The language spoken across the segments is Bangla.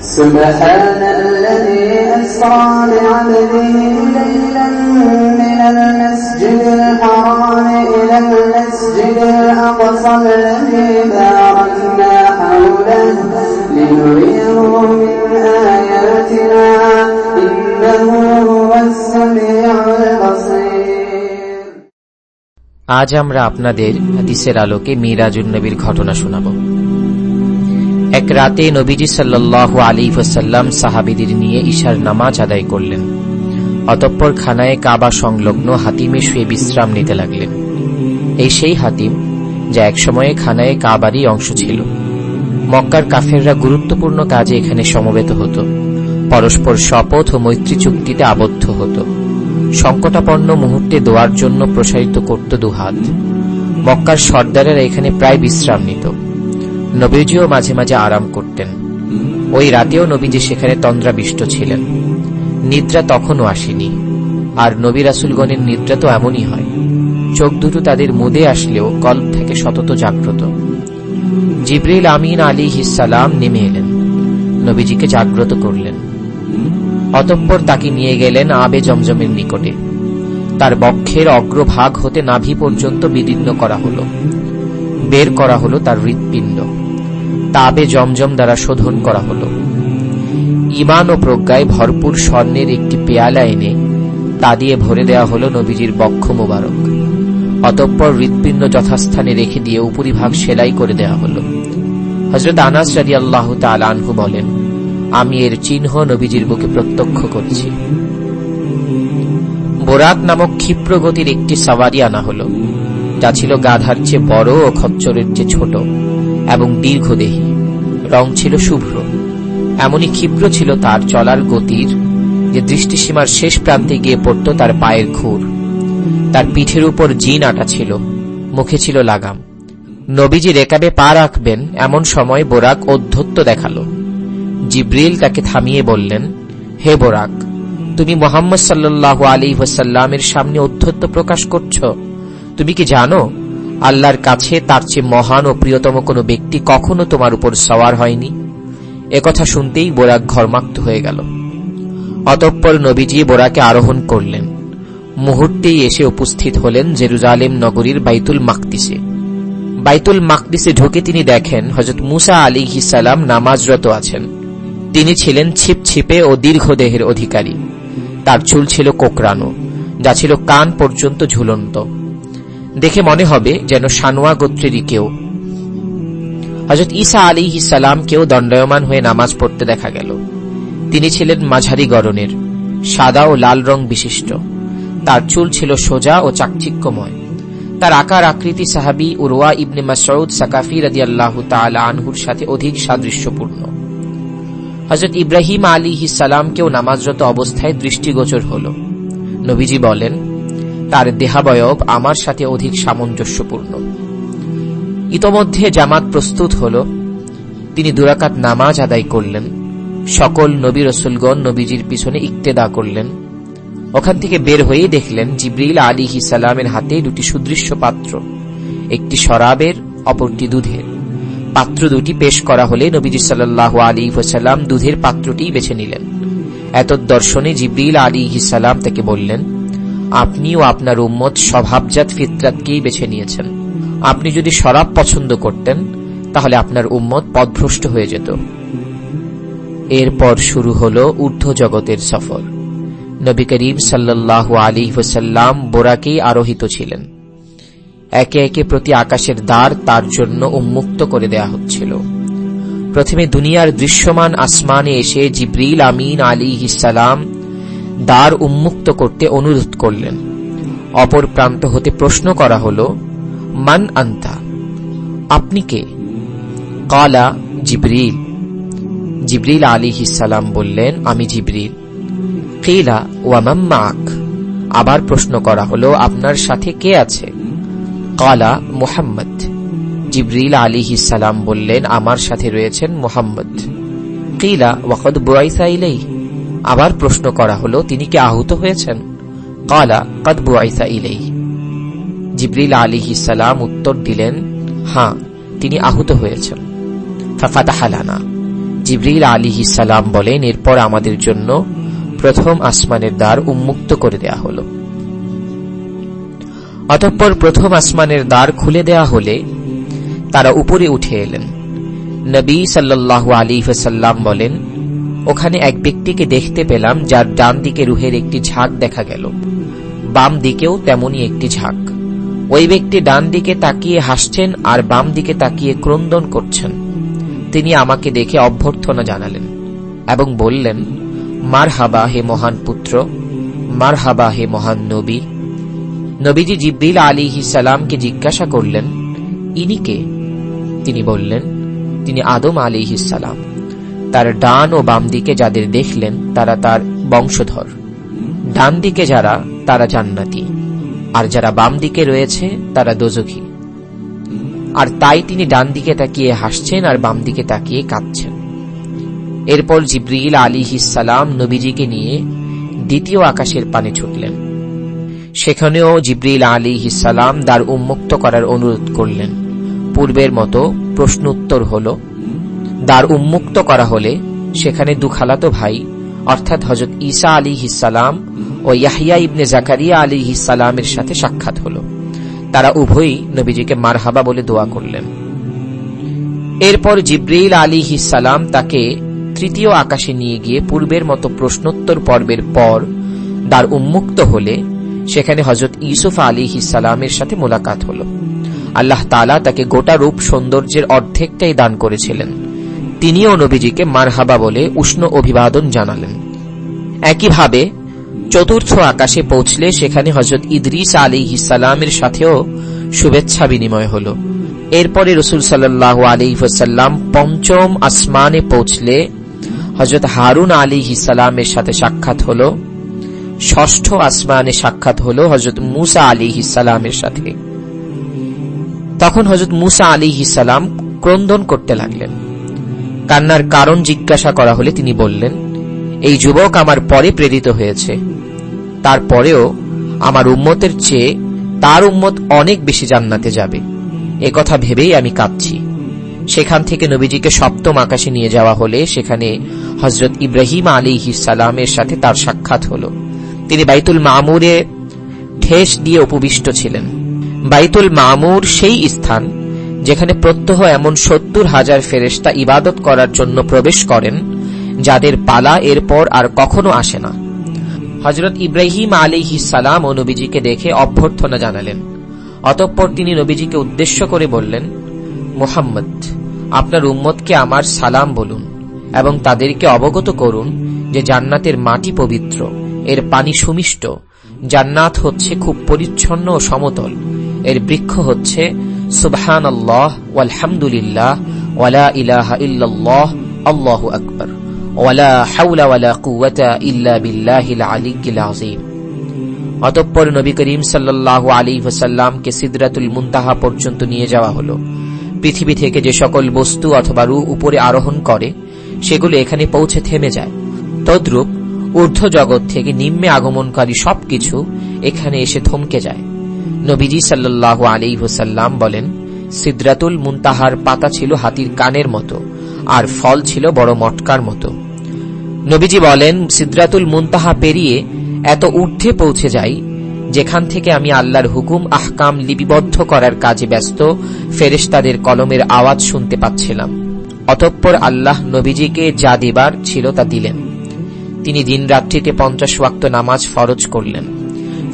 سبحان الذي أسرى بعبده ليلا من المسجد الحرام إلى المسجد الأقصى الذي باركنا حوله لنريه من آياتنا إنه هو السميع البصير আজ আমরা আপনাদের হাদিসের আলোকে মিরাজুন নবীর ঘটনা শোনাব এক রাতে নবীজি সাল্লাহ আলী ওসাল্লাম সাহাবিদের নিয়ে ঈশার নামাজ আদায় করলেন। অতঃপর খানায় কাবা সংলগ্ন হাতিমে শুয়ে বিশ্রাম নিতে লাগলেন। এই সেই হাতিম, যা একসময়ে খানায় কাবারই অংশ ছিল। মক্কার কাফেররা গুরুত্বপূর্ণ কাজে এখানে সমবেত হতো। পরস্পর শপথ ও মৈত্রী চুক্তিতে আবদ্ধ হতো। সংকটাপন্ন মুহূর্তে দোয়ার জন্য প্রসারিত করত দুহাত। মক্কার সর্দারেরা এখানে প্রায় বিশ্রাম নিত। নবীজিও মাঝে মাঝে আরাম করতেন। ওই রাতেও নবীজি সেখানে তন্দ্রাবিষ্ট ছিলেন। নিদ্রা তখনও আসেনি। আর নবী রাসুলগণের নিদ্রা তো এমনই হয়। চোখ দুটো তাদের মুদে আসলেও কল্প থেকে সতত জাগ্রত। জিব্রিল আমিন আলী হিসালাম নেমে এলেন। নবীজিকে জাগ্রত করলেন। অতঃপর তাকে নিয়ে গেলেন আবে জমজমের নিকটে। তার বক্ষের অগ্রভাগ হতে নাভি পর্যন্ত বিদীর্ণ করা হল। বের করা হল তার হৃৎপিণ্ড। তাবে জমজম দ্বারা শোধন করা হল। ইমান ও প্রজ্ঞায় ভরপুর স্বর্ণের একটি পেয়ালা এনে তা দিয়ে ভরে দেয়া হল নবীজির বক্ষ মোবারক। অতঃপর হৃৎপিণ্ড যথাস্থানে রেখে দিয়ে উপরিভাগ সেলাই করে দেওয়া হল। হজরত আনাস রাজি আল্লাহ তালহু বলেন, আমি এর চিহ্ন নবীজির বুকে প্রত্যক্ষ করেছি। বোরাক নামক ক্ষিপ্র গতির একটি সাওয়ারি আনা হল, যা ছিল গাধার চেয়ে বড় ও খচ্চরের চেয়ে ছোট। এবং দীর্ঘদেহী। রং ছিল শুভ্র। এমনই ক্ষিপ্র ছিল তার চলার গতির যে দৃষ্টিসীমার শেষ প্রান্তে গিয়ে পড়ত তার পায়ের ঘুর। তার পিঠের উপর জিন আটা ছিল। মুখে ছিল লাগাম। নবীজি রেকাবে পা রাখবেন এমন সময় বোরাক অধ্যত্ত দেখাল। জিব্রিল তাকে থামিয়ে বললেন, হে বোরাক, তুমি মোহাম্মদ সাল্লাহ আলী ওসাল্লামের সামনে অধ্যত্ত প্রকাশ করছ। তুমি কি জানো আল্লাহর কাছে তার চেয়ে মহান ও প্রিয়তম কোনো ব্যক্তি কখনো তোমার উপর সওয়ার হয়নি। একথা শুনতেই বোরাক ঘরমাক্ত হয়ে গেল। অতঃপর নবীজি বোরাকে আরোহণ করলেন। মুহূর্তেই এসে উপস্থিত হলেন জেরুজালেম নগরীর বাইতুল মাকদিসে। বাইতুল মাকদিসে ঢুকে তিনি দেখেন হজরত মুসা আলী সালাম নামাজরত আছেন। তিনি ছিলেন ছিপছিপে ও দীর্ঘ দেহের অধিকারী। তার চুল ছিল কোকরানো যা ছিল কান পর্যন্ত ঝুলন্ত। দেখে মনে হবে যেন সানোয়া গোত্রেরই কেউ। হজরত ঈসা আলী কেউ দণ্ডায়মান হয়ে নামাজ পড়তে দেখা গেল। তিনি ছিলেন মাঝারি গরনের সাদা ও লাল রং বিশিষ্ট। তার চুল ছিল সোজা ও চাকচিক্যময়। তার আকার, আকৃতি সাহাবি উরওয়া ইবনে মাসউদ সাকাফি রাদি আল্লাহ আনহুর সাথে অধিক সাদৃশ্যপূর্ণ। হজরত ইব্রাহিম আলী সালামকেও নামাজরত অবস্থায় দৃষ্টিগোচর হল। নবীজি বলেন তার দেহাবয়ব আমার সাথে অধিক সামঞ্জস্যপূর্ণ। ইতোমধ্যে জামাত প্রস্তুত হল। তিনি দুরাকাত নামাজ আদায় করলেন। সকল নবী রসুলগণ নবীজির পিছনে ইক্তেদা করলেন। ওখান থেকে বের হয়ে দেখলেন জিব্রিল আলী সালামের হাতে দুটি সুদৃশ্য পাত্র। একটি শরাবের, অপরটি দুধের। পাত্র দুটি পেশ করা হলে নবীজি সাল্লাহ আলী ওসাল্লাম দুধের পাত্রটি বেছে নিলেন। এত দর্শনে জিব্রিল আলী সালাম তাকে বললেন আপনিও আপনার উম্মত স্বভাবজাত ফিতরাতকেই বেছে নিয়েছেন। আপনি যদি শরাব পছন্দ করতেন, তাহলে আপনার উম্মত পদভ্রষ্ট হয়ে যেত। এরপর শুরু হল ঊর্ধ্ব জগতের সফর। নবী করিম সাল্লাহ আলী ওসাল্লাম বোরাকেই আরোহিত ছিলেন। একে একে প্রতি আকাশের দ্বার তার জন্য উন্মুক্ত করে দেয়া হচ্ছিল। প্রথমে দুনিয়ার দৃশ্যমান আসমানে এসে জিব্রিল আমিন আলী ইসালাম দ্বার উন্মুক্ত করতে অনুরোধ করলেন। অপর প্রান্ত হতে প্রশ্ন করা হল, মান আন্তা? আপনি কে? কালা জিব্রিল। জিব্রিল আলী ইসালাম বললেন, আমি জিব্রিল। কিলা ওয়ামাম্মাক আবার প্রশ্ন করা হল, আপনার সাথে কে আছে? কালা মুহাম্মদ। জিব্রিল আলী সালাম বললেন, আমার সাথে রয়েছেন মুহাম্মদ। কিলা ওয়াকদ বুয়াইসা ইলাই আবার প্রশ্ন করা হলো, তিনি কি আহত হয়েছেন? কালা, কদ বুয়াইসা ইলাই জিব্রিল আলী সালাম উত্তর দিলেন হ্যাঁ তিনি আহত হয়েছেন। ফাফাতাহালানা জিবরিল আলী সালাম বলেন, এরপর আমাদের জন্য প্রথম আসমানের দ্বার উন্মুক্ত করে দেয়া হল। অতঃপর প্রথম আসমানের দ্বার খুলে দেয়া হলে তারা উপরে উঠে এলেন। নবী সাল্লাহ আলী সাল্লাম বলেন ওখানে এক ব্যক্তিকে দেখতে পেলাম, যার ডান দিকে রুহের একটি ঝাঁক দেখা গেল। বাম দিকেও তেমনি একটি ঝাঁক। ওই ব্যক্তি ডান দিকে তাকিয়ে হাসছেন আর বাম দিকে তাকিয়ে ক্রন্দন করছেন। তিনি আমাকে দেখে অভ্যর্থনা জানালেন এবং বললেন মার হাবা হে মহান পুত্র মার হাবা হে মহান নবী। নবীজি জিব্রিল আলী সালামকে জিজ্ঞাসা করলেন, ইনি কে? তিনি বললেন, তিনি আদম আলী সালাম। তার ডান ও বাম দিকে যাদের দেখলেন, তারা তার বংশধর। ডান দিকে যারা, তারা জান্নাতি। আর যারা বাম দিকে রয়েছে, তারা দোজখী। আর তাই তিনি ডান দিকে তাকিয়ে হাসছেন আর বাম দিকে তাকিয়ে কাঁদছেন। এরপর জিব্রিল আলী হিসালাম নবীজিকে নিয়ে দ্বিতীয় আকাশের পানে ছুটলেন। সেখানেও জিব্রিল আলী হিসালাম দ্বার উন্মুক্ত করার অনুরোধ করলেন। পূর্বের মতো প্রশ্ন উত্তর হল দ্বার উন্মুক্ত করা হলে সেখানে দুখালাতো ভাই, অর্থাৎ হজরত ঈসা আলী হিসালাম ও ইয়াহিয়া ইবনে জাকারিয়া আলী হিসালামের সাথে সাক্ষাৎ হল। তারা উভয়ই নবীজিকে মারহাবা বলে দোয়া করলেন। এরপর জিব্রিল আলী হিসালাম তাকে তৃতীয় আকাশে নিয়ে গিয়ে পূর্বের মতো প্রশ্নোত্তর পর্বের পর দ্বার উন্মুক্ত হলে সেখানে হজরত ইউসুফ আলী হিসালামের সাথে মোলাকাত হল। আল্লাহ তালা তাকে গোটা রূপ সৌন্দর্যের অর্ধেকটাই দান করেছিলেন। তিনিও নবীজিকে মারহাবা বলে উষ্ণ অভিবাদন জানালেন। একইভাবে, চতুর্থ আকাশে পৌঁছলে সেখানে হজরত ইদরিস আলী সালামের সাথেও শুভেচ্ছা বিনিময় হল। এরপরে রসুল সাল্লাহ আলী সাল্লাম পঞ্চম আসমানে পৌঁছলে হজরত হারুন আলী সালামের সাথে সাক্ষাৎ হল। ষষ্ঠ আসমানে সাক্ষাৎ হল হজরত মুসা আলী সালামের সাথে। তখন হজরত মুসা আলী সালাম ক্রন্দন করতে লাগলেন। কান্নার কারণ জিজ্ঞাসা করা হলে তিনি বললেন, এই যুবক আমার পরে প্রেরিত হয়েছে। তারপরেও আমার উম্মতের চেয়ে তার উম্মত অনেক বেশি জান্নাতে যাবে। এ কথা ভেবেই আমি কাঁদছি। সেখান থেকে নবীজিকে সপ্তম আকাশে নিয়ে যাওয়া হলে সেখানে হজরত ইব্রাহিম আলী সালামের সাথে তার সাক্ষাৎ হল। তিনি বাইতুল মামুরে ঠেস দিয়ে উপবিষ্ট ছিলেন। বাইতুল মামুর সেই স্থান যেখানে প্রত্যহ এমন সত্তর হাজার ফেরেস্তা ইবাদত করার জন্য প্রবেশ করেন, যাদের পালা এরপর আর কখনো আসে না। হজরত ইব্রাহিম আলী সালাম ও নবীজিকে দেখে অভ্যর্থনা জানালেন। অতঃপর তিনি নবীজিকে উদ্দেশ্য করে বললেন, মোহাম্মদ, আপনার উম্মতকে আমার সালাম বলুন এবং তাদেরকে অবগত করুন যে জান্নাতের মাটি পবিত্র, এর পানি সুমিষ্ট জান্নাত হচ্ছে খুব পরিচ্ছন্ন ও সমতল। এর বৃক্ষ হচ্ছে সুবহান আল্লাহ ওয়ালহামদুলিল্লাহ ওয়ালা ইলাহা ইল্লাল্লাহ, আল্লাহু আকবর ওয়ালা হাউলা ওয়ালা কুওয়াতা ইল্লা বিল্লাহিল আলিয়্যিল আযীম। অতঃপর নবী করিম সাল্লাল্লাহু আলাইহি ওয়াসাল্লামকে সিদরাতুল মুনতাহা পর্যন্ত নিয়ে যাওয়া হলো। পৃথিবী থেকে যে সকল বস্তু অথবা রু উপরে আরোহণ করে, সেগুলো এখানে পৌঁছে থেমে যায়। তদ্রূপ ঊর্ধ্ব জগৎ থেকে নিম্নে আগমনকারী সবকিছু এখানে এসে থমকে যায়। নবীজি সাল্লাল্লাহু আলাইহি ওয়াসাল্লাম বলেন, সিদ্রাতুল মুনতাহার পাতা ছিল হাতির কানের মতো, আর ফল ছিল বড় মটকার মতো। নবীজি বলেন, সিদ্রাতুল মুনতাহা পেরিয়ে এত ঊর্ধ্বে পৌঁছে যাই, যেখান থেকে আমি আল্লাহর হুকুম, আহকাম লিপিবদ্ধ করার কাজে ব্যস্ত, ফেরেশতাদের কলমের আওয়াজ শুনতে পাচ্ছিলাম। অতঃপর আল্লাহ নবীজিকে যা দেবার ছিল তা দিলেন। তিনি দিনরাত্রিতে পঞ্চাশ ওয়াক্ত নামাজ ফরজ করলেন।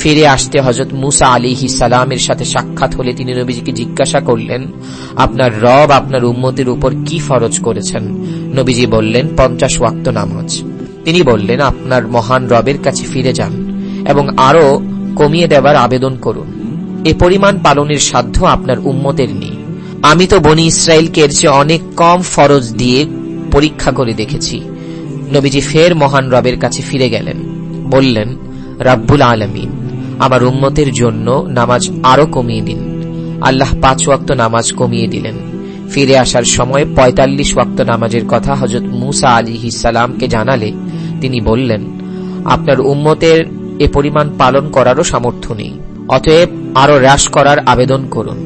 ফিরে আসতে হজরত মুসা আলী সালামের সাথে সাক্ষাৎ হলে তিনি নবীজিকে জিজ্ঞাসা করলেন, আপনার রব আপনার উম্মতের উপর কি ফরজ করেছেন? নবীজি বললেন, পঞ্চাশ ওয়াক্ত নামাজ। তিনি বললেন, আপনার মহান রবের কাছে ফিরে যান এবং আরও কমিয়ে দেবার আবেদন করুন। এ পরিমাণ পালনের সাধ্য আপনার উম্মতের নেই। আমি তো বনি ইসরায়েলকে এর চেয়ে অনেক কম ফরজ দিয়ে পরীক্ষা করে দেখেছি। নবীজি ফের মহান রবের কাছে ফিরে গেলেন। বললেন, রাব্বুল আলমিন, আমার উম্মতের জন্য নামাজ আরও কমিয়ে দিন। আল্লাহ পাঁচ ওয়াক্ত নামাজ কমিয়ে দিলেন। ফিরে আসার সময় ৪৫ ওয়াক্ত নামাজের কথা হজরত মুসা আলী সালামকে জানালে তিনি বললেন, আপনার উম্মতের এ পরিমাণ পালন করারও সামর্থ্য নেই, অতএব আরও হ্রাস করার আবেদন করুন।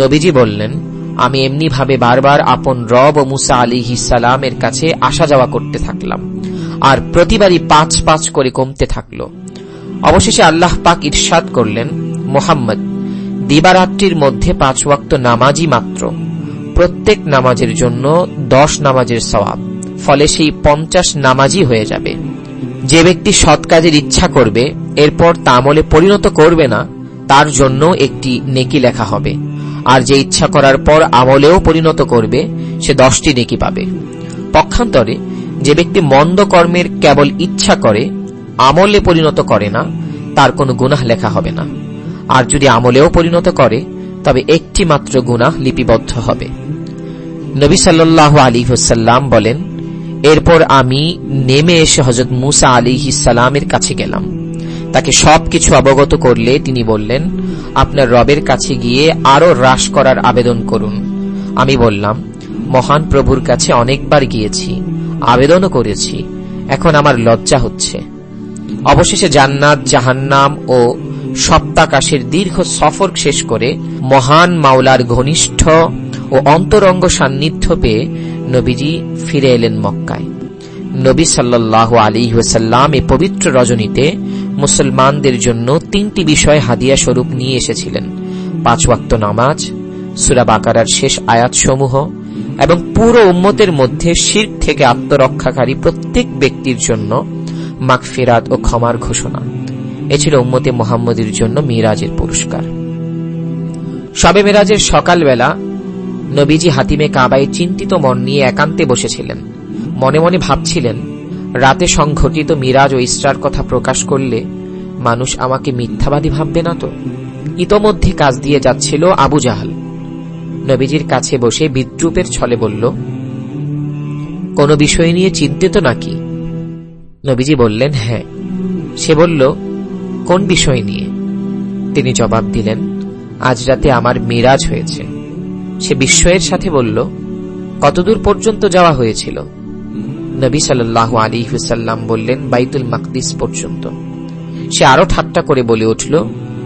নবীজি বললেন আমি এমনি ভাবে বারবার আপন রব ও মুসা আলী সালামের কাছে আসা যাওয়া করতে থাকলাম। আর প্রতিবারই পাঁচ পাঁচ করে কমতে থাকল। অবশেষে আল্লাহ পাক ইরশাদ করলেন, মোহাম্মদ, দিবারাত্রির মধ্যে পাঁচ ওয়াক্ত নামাজই মাত্র। প্রত্যেক নামাজের জন্য দশ নামাজের সওয়াব। ফলে সেই পঞ্চাশ নামাজই হয়ে যাবে। যে ব্যক্তি সৎ কাজের ইচ্ছা করবে, এরপর তা আমলে পরিণত করবে না, তার জন্য একটি নেকি লেখা হবে। আর যে ইচ্ছা করার পর আমলেও পরিণত করবে, সে দশটি নেকি পাবে। পক্ষান্তরে, যে ব্যক্তি মন্দ কর্মের কেবল ইচ্ছা করে, আমলে পরিণত করে না, তার কোনো গুনাহ লেখা হবে না। আর যদি আমলেও পরিণত করে, তবে একটি মাত্র গুনাহ লিপিবদ্ধ হবে। নবী সাল্লাহ আলী হুসাল্লাম বলেন, এরপর আমি নেমে এসে হজরত মুসা আলী সালামের কাছে গেলাম। তাকে সবকিছু অবগত করলে তিনি বললেন, আপনার রবের কাছে গিয়ে আরও হ্রাস করার আবেদন করুন। আমি বললাম, মহান প্রভুর কাছে অনেকবার গিয়েছি, আবেদনও করেছি, এখন আমার লজ্জা হচ্ছে। অবশেষে জান্নাত, জাহান্নাম ও সপ্তাকাশের দীর্ঘ সফর শেষ করে মহান মাওলার ঘনিষ্ঠ ও অন্তরঙ্গ সান্নিধ্য পেয়ে নবীজি ফিরে এলেন মক্কায়। নবী সাল্লাহ আলী ওসাল্লাম এ পবিত্র রজনীতে মুসলমানদের জন্য তিনটি বিষয় হাদিয়া স্বরূপ নিয়ে এসেছিলেন। পাঁচ ওয়াক্ত নামাজ, সুরা বাকারার শেষ আয়াতসমূহ এবং পুরো উম্মতের মধ্যে শির থেকে আত্মরক্ষাকারী প্রত্যেক ব্যক্তির জন্য মাকফিরাত ও ক্ষমার ঘোষণা। এ ছিল উম্মতে মোহাম্মদের জন্য মিরাজের পুরস্কার। সবে মিরাজের সকালবেলা নবীজি হাতিমে কাবায় চিন্তিত মন নিয়ে একান্তে বসেছিলেন। মনে মনে ভাবছিলেন রাতে সংঘটিত মিরাজ ও ইসরার কথা প্রকাশ করলে মানুষ আমাকে মিথ্যাবাদী ভাববে না তো? ইতোমধ্যে কাজ দিয়ে যাচ্ছিল আবু জাহাল। নবীজির কাছে বসে বিদ্রুপের ছলে বলল, কোন বিষয় নিয়ে চিন্তিত নাকি? নবীজি বললেন হ্যাঁ। সে বলল, কোন বিষয় নিয়ে? তিনি জবাব দিলেন, আজ রাতে আমার মিরাজ হয়েছে। সে বিস্ময়ের সাথে বলল, কতদূর পর্যন্ত যাওয়া হয়েছিল? নবী সাল্লাহ আলী হুসাল্লাম বললেন, বাইতুল মাকদিস পর্যন্ত। সে আরও ঠাট্টা করে বলে উঠল,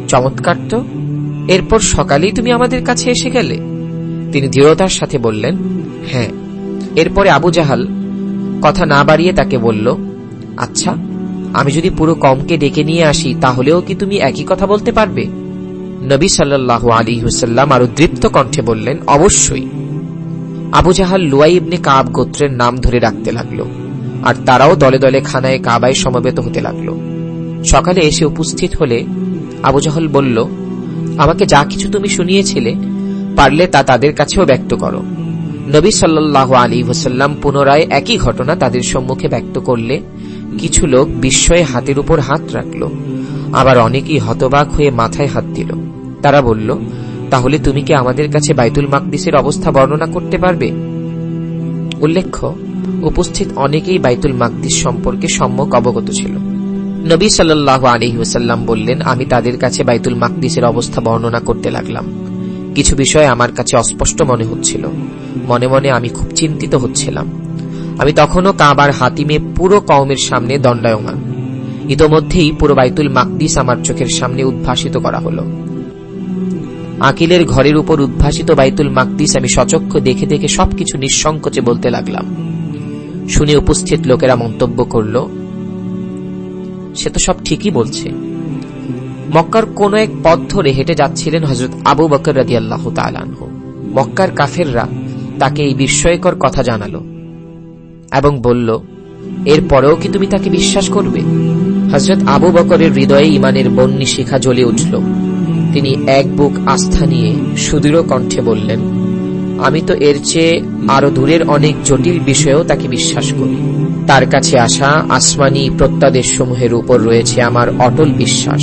চমৎকার তো। এরপর সকালেই তুমি আমাদের কাছে এসে গেলে। তিনি দৃঢ়তার সাথে বললেন হ্যাঁ। এরপরে আবু জাহাল কথা না বাড়িয়ে তাকে বলল আচ্ছা আমি যদি পুরো কমকে ডেকে নিয়ে আসি, তাহলেও কি তুমি একই কথা বলতে পারবে? নবী সাল্লাহ আলী হুসাল্লাম আরও দৃপ্ত কণ্ঠে বললেন, অবশ্যই। আবু জাহাল লুয়াই ইবনে কাব গোত্রের নাম ধরে রাখতে লাগল, আর তারাও দলে দলে খানায় কাবায় সমবেত হতে লাগল। সকালে এসে উপস্থিত হলে আবু জাহল বলল, আমাকে যা কিছু তুমি শুনিয়েছিলে, পারলে তা তাদের কাছেও ব্যক্ত করো। নবী সাল্লাহ আলী হোসাল্লাম পুনরায় একই ঘটনা তাদের সম্মুখে ব্যক্ত করলে কিছু লোক বিস্ময়ে হাতের উপর হাত রাখল, আবার অনেকেই হতবাক হয়ে মাথায় হাত দিল। তারা বলল তাহলে তুমি কি আমাদের কাছে বাইতুল মাকদিসের অবস্থা বর্ণনা করতে পারবে? উল্লেখ্য, উপস্থিত অনেকেই বাইতুল মাকদিস সম্পর্কে সম্যক অবগত ছিল। নবী সাল্লাহ আলী ওসাল্লাম বললেন, আমি তাদের কাছে বাইতুল মাকদিসের অবস্থা বর্ণনা করতে লাগলাম। কিছু বিষয় আমার কাছে অস্পষ্ট মনে হচ্ছিল। মনে মনে আমি খুব চিন্তিত হচ্ছিলাম। আমি তখনও কাবার হাতিমে পুরো কওমের সামনে দণ্ডায়মান। ইতোমধ্যেই পুরো বাইতুল মাকদিস আমার চোখের সামনে উদ্ভাসিত করা হলো। আকিলের ঘরের উপর উদ্ভাসিত বাইতুল মাকদিস আমি সচক্ষ দেখে দেখে সবকিছু নিঃসংকোচে বলতে লাগলাম। শুনে উপস্থিত লোকেরা মন্তব্য করল, সে তো সব ঠিকই বলছে। মক্কার কোন এক পথ ধরে হেঁটে যাচ্ছিলেন হজরত আবু বকর রাজি আল্লাহ মক্কার কাফেররা তাকে এই বিস্ময়কর কথা জানালো এবং বলল, এরপরেও কি তুমি তাকে বিশ্বাস করবে? হজরত আবু বকরের হৃদয়ে ইমানের বন্যী শিখা জ্বলে উঠল। তিনি এক বুক আস্থা নিয়ে সুদৃঢ় কণ্ঠে বললেন, আমি তো এর চেয়ে আরও দূরের অনেক জটিল বিষয়েও তাকে বিশ্বাস করি। তার কাছে আসা আসমানি প্রত্যাদেশ সমূহের উপর রয়েছে আমার অটল বিশ্বাস।